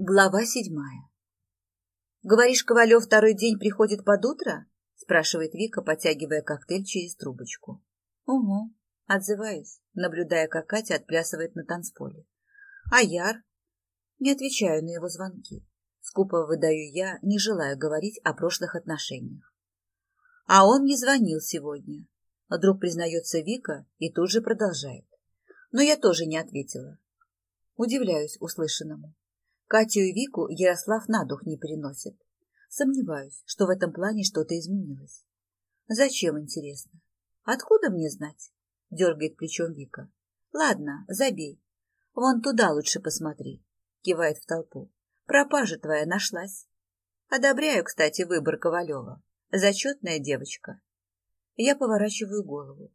Глава седьмая. «Говоришь, Ковалев второй день приходит под утро?» — спрашивает Вика, потягивая коктейль через трубочку. «Угу», — отзываюсь, наблюдая, как Катя отплясывает на танцполе. «А Яр?» Не отвечаю на его звонки. Скупо выдаю я, не желая говорить о прошлых отношениях. А он не звонил сегодня. Вдруг признается Вика и тут же продолжает. Но я тоже не ответила. Удивляюсь услышанному. Катю и Вику Ярослав на дух не переносит. Сомневаюсь, что в этом плане что-то изменилось. Зачем, интересно? Откуда мне знать? Дергает плечом Вика. Ладно, забей. Вон туда лучше посмотри. Кивает в толпу. Пропажа твоя нашлась. Одобряю, кстати, выбор Ковалева. Зачетная девочка. Я поворачиваю голову.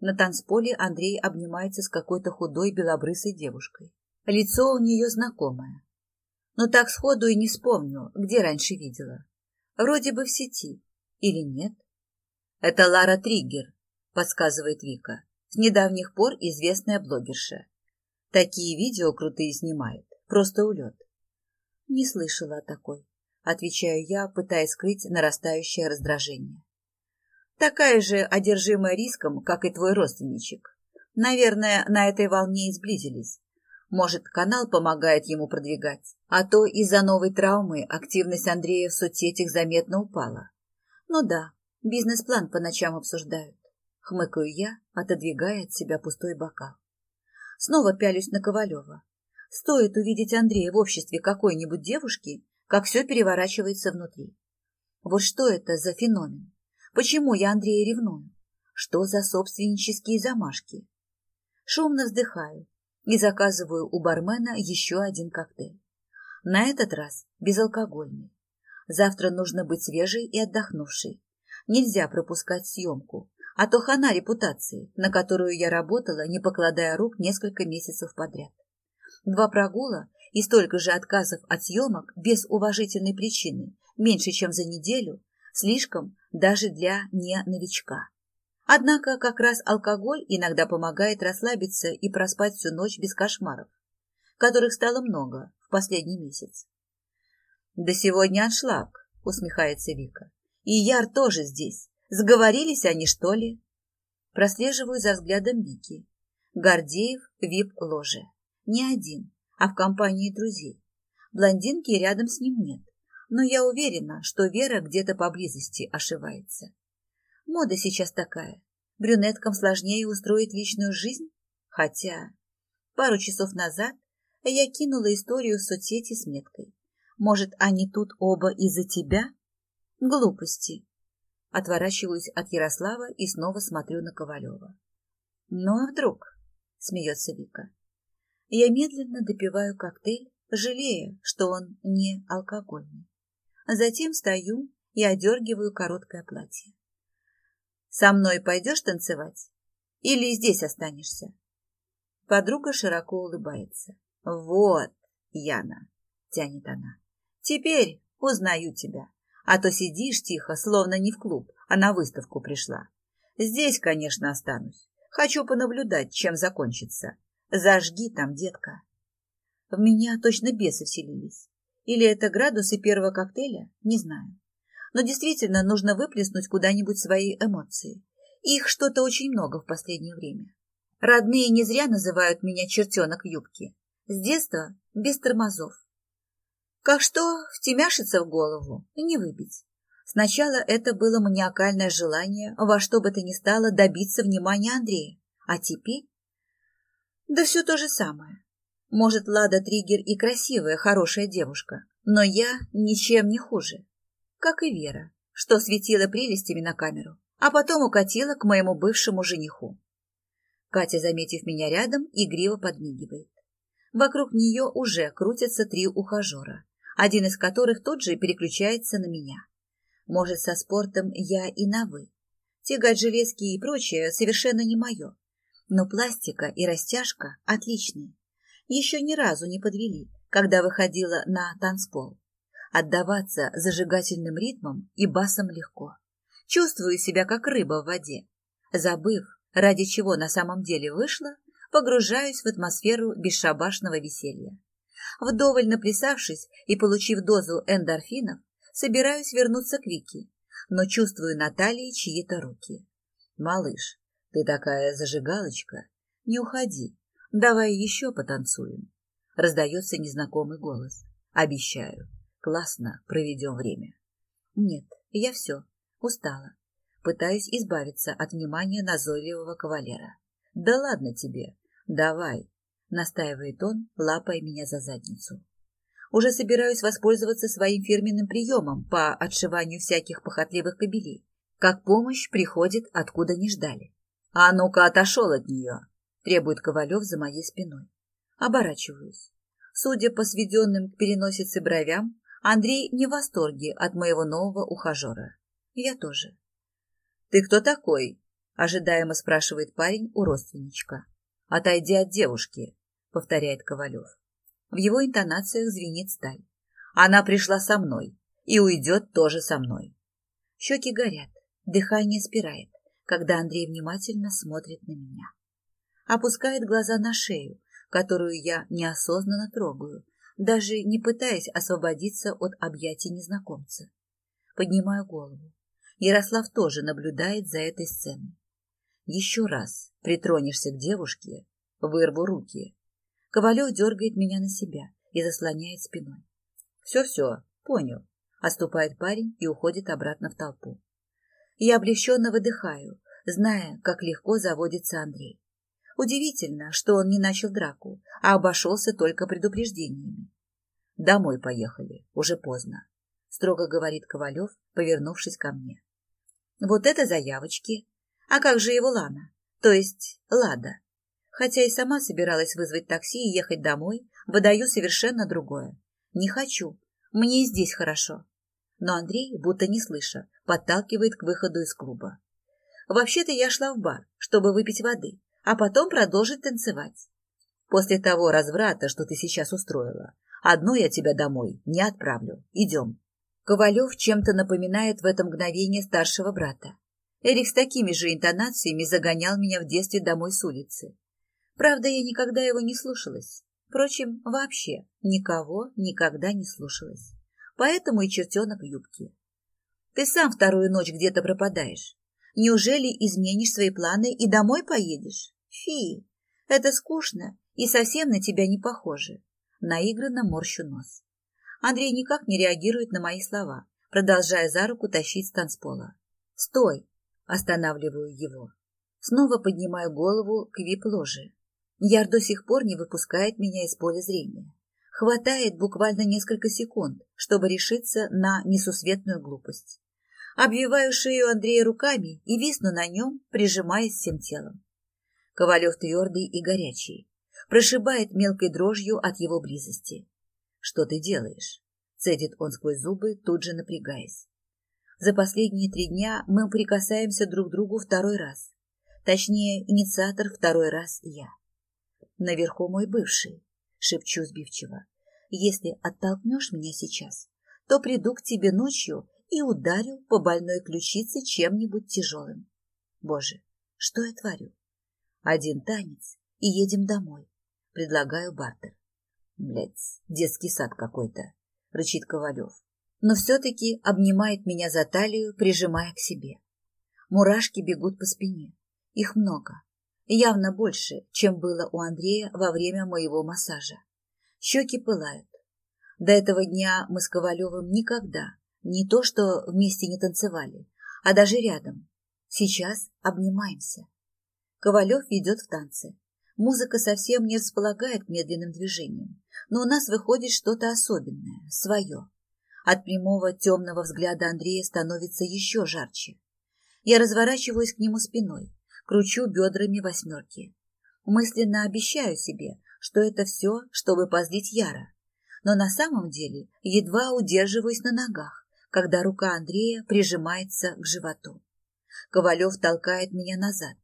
На танцполе Андрей обнимается с какой-то худой белобрысой девушкой. Лицо у нее знакомое но так сходу и не вспомню, где раньше видела. Вроде бы в сети. Или нет? Это Лара Триггер, подсказывает Вика. С недавних пор известная блогерша. Такие видео крутые снимает. Просто улет. Не слышала о такой. Отвечаю я, пытаясь скрыть нарастающее раздражение. Такая же одержимая риском, как и твой родственничек. Наверное, на этой волне и сблизились. Может, канал помогает ему продвигать. А то из-за новой травмы активность Андрея в соцсетях заметно упала. Ну да, бизнес-план по ночам обсуждают. Хмыкаю я, отодвигая от себя пустой бокал. Снова пялюсь на Ковалева. Стоит увидеть Андрея в обществе какой-нибудь девушки, как все переворачивается внутри. Вот что это за феномен? Почему я Андрея ревную? Что за собственнические замашки? Шумно вздыхаю и заказываю у бармена еще один коктейль. На этот раз безалкогольный. Завтра нужно быть свежей и отдохнувшей. Нельзя пропускать съемку, а то хана репутации, на которую я работала, не покладая рук несколько месяцев подряд. Два прогула и столько же отказов от съемок без уважительной причины, меньше, чем за неделю, слишком даже для не новичка. Однако как раз алкоголь иногда помогает расслабиться и проспать всю ночь без кошмаров, которых стало много в последний месяц. «Да сегодня аншлаг», — усмехается Вика. «И Яр тоже здесь. Сговорились они, что ли?» Прослеживаю за взглядом Вики. Гордеев вип-ложе. Не один, а в компании друзей. Блондинки рядом с ним нет, но я уверена, что Вера где-то поблизости ошивается. Мода сейчас такая. Брюнеткам сложнее устроить личную жизнь. Хотя пару часов назад я кинула историю в соцсети с меткой. Может, они тут оба из-за тебя? Глупости. Отворачиваюсь от Ярослава и снова смотрю на Ковалева. Ну а вдруг? Смеется Вика. Я медленно допиваю коктейль, жалея, что он не алкогольный. Затем стою и одергиваю короткое платье. Со мной пойдешь танцевать? Или здесь останешься? Подруга широко улыбается. Вот, Яна, тянет она. Теперь узнаю тебя. А то сидишь тихо, словно не в клуб, а на выставку пришла. Здесь, конечно, останусь. Хочу понаблюдать, чем закончится. Зажги там, детка. В меня точно бесы вселились. Или это градусы первого коктейля? Не знаю но действительно нужно выплеснуть куда-нибудь свои эмоции. Их что-то очень много в последнее время. Родные не зря называют меня чертенок юбки. С детства без тормозов. Как что втемяшится в голову, не выбить. Сначала это было маниакальное желание во что бы то ни стало добиться внимания Андрея. А теперь... Да все то же самое. Может, Лада Триггер и красивая, хорошая девушка, но я ничем не хуже как и Вера, что светила прелестями на камеру, а потом укатила к моему бывшему жениху. Катя, заметив меня рядом, игриво подмигивает. Вокруг нее уже крутятся три ухажера, один из которых тут же переключается на меня. Может, со спортом я и на «вы». Тягать железки и прочее совершенно не мое. Но пластика и растяжка отличные. Еще ни разу не подвели, когда выходила на танцпол. Отдаваться зажигательным ритмом и басом легко. Чувствую себя как рыба в воде. Забыв, ради чего на самом деле вышла, погружаюсь в атмосферу бесшабашного веселья. Вдоволь наплясавшись и получив дозу эндорфинов, собираюсь вернуться к Вике, но чувствую на талии чьи-то руки. «Малыш, ты такая зажигалочка. Не уходи. Давай еще потанцуем». Раздается незнакомый голос. «Обещаю. Классно проведем время». «Нет, я все. Устала. Пытаюсь избавиться от внимания назойливого кавалера. «Да ладно тебе. Давай», — настаивает он, лапая меня за задницу. Уже собираюсь воспользоваться своим фирменным приемом по отшиванию всяких похотливых кобелей. Как помощь приходит, откуда не ждали. «А ну-ка, отошел от нее!» — требует Ковалев за моей спиной. Оборачиваюсь. Судя по сведенным к переносице бровям, Андрей не в восторге от моего нового ухажера. Я тоже. «Ты кто такой?» — ожидаемо спрашивает парень у родственничка. «Отойди от девушки», — повторяет Ковалев. В его интонациях звенит сталь. «Она пришла со мной и уйдет тоже со мной». Щеки горят, дыхание спирает, когда Андрей внимательно смотрит на меня. Опускает глаза на шею, которую я неосознанно трогаю, даже не пытаясь освободиться от объятий незнакомца. Поднимаю голову. Ярослав тоже наблюдает за этой сценой. Еще раз притронешься к девушке, вырву руки. Ковалев дергает меня на себя и заслоняет спиной. Все-все, понял. Оступает парень и уходит обратно в толпу. Я облегченно выдыхаю, зная, как легко заводится Андрей. Удивительно, что он не начал драку, а обошелся только предупреждениями. Домой поехали, уже поздно, строго говорит Ковалев, повернувшись ко мне. Вот это заявочки. А как же его Лана? То есть Лада. Хотя и сама собиралась вызвать такси и ехать домой, выдаю совершенно другое. Не хочу. Мне и здесь хорошо. Но Андрей, будто не слыша, подталкивает к выходу из клуба. Вообще-то я шла в бар, чтобы выпить воды, а потом продолжить танцевать. После того разврата, что ты сейчас устроила, одну я тебя домой не отправлю. Идем. Ковалев чем-то напоминает в это мгновение старшего брата. Эрик с такими же интонациями загонял меня в детстве домой с улицы. Правда, я никогда его не слушалась. Впрочем, вообще никого никогда не слушалась. Поэтому и чертенок в юбке. Ты сам вторую ночь где-то пропадаешь. Неужели изменишь свои планы и домой поедешь? Фи, это скучно и совсем на тебя не похоже. Наигранно морщу нос. Андрей никак не реагирует на мои слова, продолжая за руку тащить с танцпола. «Стой!» – останавливаю его. Снова поднимаю голову к вип-ложе. Яр до сих пор не выпускает меня из поля зрения. Хватает буквально несколько секунд, чтобы решиться на несусветную глупость. Обвиваю шею Андрея руками и висну на нем, прижимаясь всем телом. Ковалев твердый и горячий, прошибает мелкой дрожью от его близости. «Что ты делаешь?» — цедит он сквозь зубы, тут же напрягаясь. За последние три дня мы прикасаемся друг к другу второй раз. Точнее, инициатор второй раз я. Наверху мой бывший, шепчу сбивчиво. Если оттолкнешь меня сейчас, то приду к тебе ночью и ударю по больной ключице чем-нибудь тяжелым. Боже, что я творю? Один танец и едем домой. Предлагаю бартер. Блядь, детский сад какой-то, рычит Ковалев. Но все-таки обнимает меня за талию, прижимая к себе. Мурашки бегут по спине. Их много. Явно больше, чем было у Андрея во время моего массажа. Щеки пылают. До этого дня мы с Ковалевым никогда не то что вместе не танцевали, а даже рядом. Сейчас обнимаемся. Ковалев ведет в танце. Музыка совсем не располагает к медленным движениям но у нас выходит что-то особенное, свое. От прямого темного взгляда Андрея становится еще жарче. Я разворачиваюсь к нему спиной, кручу бедрами восьмерки. Мысленно обещаю себе, что это все, чтобы позлить Яра. Но на самом деле едва удерживаюсь на ногах, когда рука Андрея прижимается к животу. Ковалев толкает меня назад.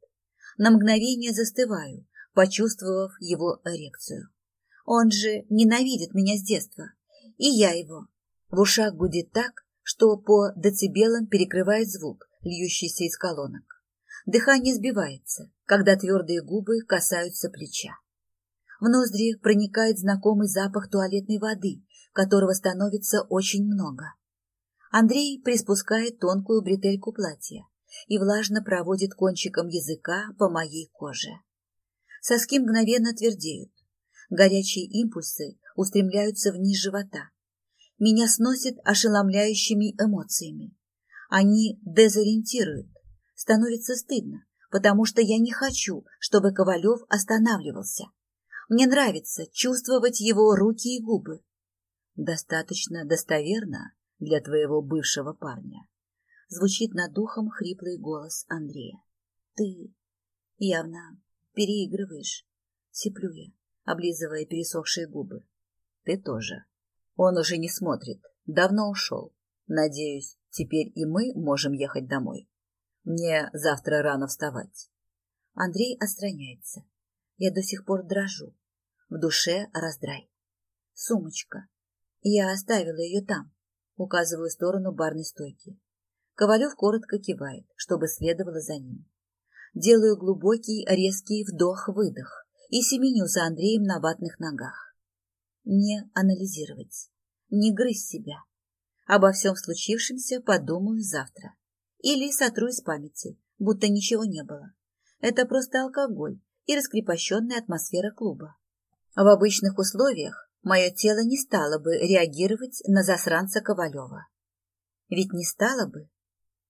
На мгновение застываю, почувствовав его эрекцию. Он же ненавидит меня с детства. И я его. В ушах гудит так, что по децибелам перекрывает звук, льющийся из колонок. Дыхание сбивается, когда твердые губы касаются плеча. В ноздри проникает знакомый запах туалетной воды, которого становится очень много. Андрей приспускает тонкую бретельку платья и влажно проводит кончиком языка по моей коже. Соски мгновенно твердеют. Горячие импульсы устремляются вниз живота. Меня сносит ошеломляющими эмоциями. Они дезориентируют. Становится стыдно, потому что я не хочу, чтобы Ковалев останавливался. Мне нравится чувствовать его руки и губы. Достаточно достоверно для твоего бывшего парня. Звучит над духом хриплый голос Андрея. Ты явно переигрываешь, сиплю я, облизывая пересохшие губы. Ты тоже. Он уже не смотрит, давно ушел. Надеюсь, теперь и мы можем ехать домой. Мне завтра рано вставать. Андрей отстраняется. Я до сих пор дрожу. В душе раздрай. Сумочка. Я оставила ее там. Указываю в сторону барной стойки. Ковалев коротко кивает, чтобы следовало за ним. Делаю глубокий, резкий вдох-выдох и семеню за Андреем на ватных ногах. Не анализировать, не грызть себя. Обо всем случившемся подумаю завтра. Или сотру из памяти, будто ничего не было. Это просто алкоголь и раскрепощенная атмосфера клуба. В обычных условиях мое тело не стало бы реагировать на засранца Ковалева. Ведь не стало бы.